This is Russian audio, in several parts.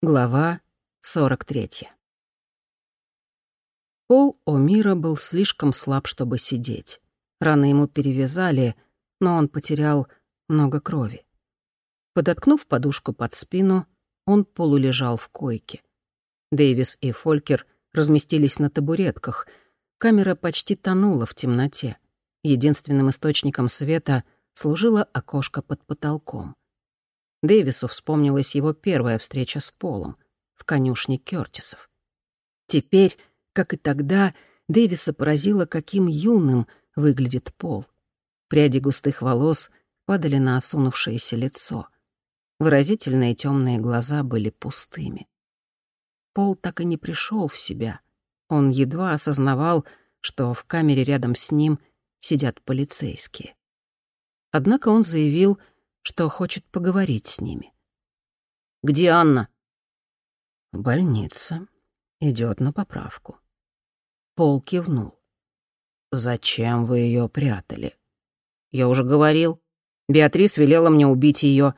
Глава 43. Пол О'Мира был слишком слаб, чтобы сидеть. Раны ему перевязали, но он потерял много крови. Подоткнув подушку под спину, он полулежал в койке. Дэвис и Фолькер разместились на табуретках. Камера почти тонула в темноте. Единственным источником света служило окошко под потолком. Дэвису вспомнилась его первая встреча с Полом в конюшне Кёртисов. Теперь, как и тогда, Дэвиса поразило, каким юным выглядит Пол. Пряди густых волос падали на осунувшееся лицо. Выразительные темные глаза были пустыми. Пол так и не пришел в себя. Он едва осознавал, что в камере рядом с ним сидят полицейские. Однако он заявил, что хочет поговорить с ними. «Где Анна?» «В больнице. Идет на поправку». Пол кивнул. «Зачем вы ее прятали?» «Я уже говорил. Беатрис велела мне убить ее,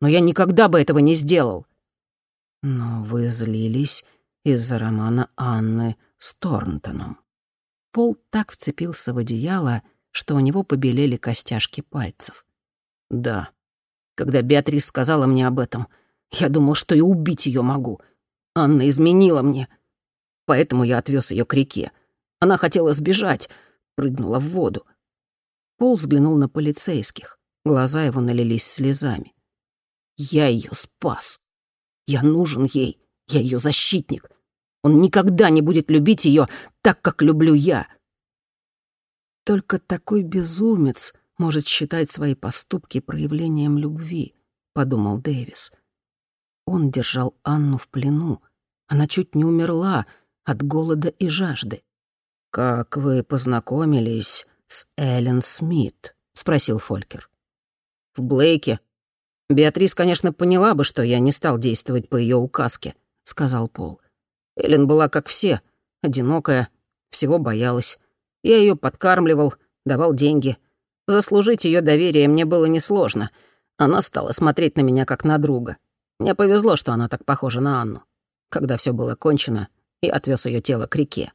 но я никогда бы этого не сделал». «Но вы злились из-за романа Анны с Торнтоном». Пол так вцепился в одеяло, что у него побелели костяшки пальцев. «Да, когда Беатрис сказала мне об этом, я думал, что и убить ее могу. Анна изменила мне. Поэтому я отвез ее к реке. Она хотела сбежать, прыгнула в воду. Пол взглянул на полицейских. Глаза его налились слезами. Я ее спас. Я нужен ей. Я ее защитник. Он никогда не будет любить ее так, как люблю я. Только такой безумец может считать свои поступки проявлением любви, подумал Дэвис. Он держал Анну в плену. Она чуть не умерла от голода и жажды. «Как вы познакомились с Эллен Смит?» — спросил Фолькер. «В Блейке. Беатрис, конечно, поняла бы, что я не стал действовать по ее указке», — сказал Пол. Эллен была как все, одинокая, всего боялась. Я ее подкармливал, давал деньги — Заслужить ее доверие мне было несложно. Она стала смотреть на меня как на друга. Мне повезло, что она так похожа на Анну. Когда все было кончено, я отвез ее тело к реке.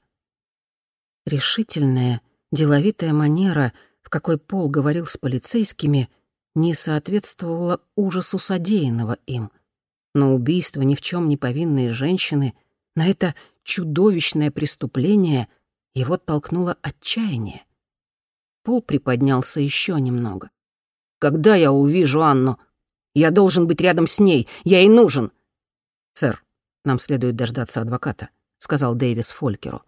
Решительная, деловитая манера, в какой Пол говорил с полицейскими, не соответствовала ужасу содеянного им. Но убийство ни в чем не повинной женщины, на это чудовищное преступление его толкнуло отчаяние. Пол приподнялся еще немного. «Когда я увижу Анну? Я должен быть рядом с ней. Я ей нужен!» «Сэр, нам следует дождаться адвоката», — сказал Дэвис Фолькеру.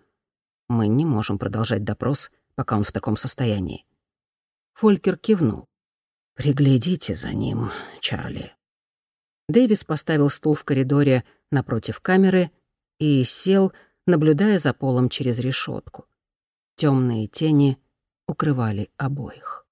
«Мы не можем продолжать допрос, пока он в таком состоянии». Фолькер кивнул. «Приглядите за ним, Чарли». Дэвис поставил стул в коридоре напротив камеры и сел, наблюдая за полом через решетку. Темные тени укрывали обоих.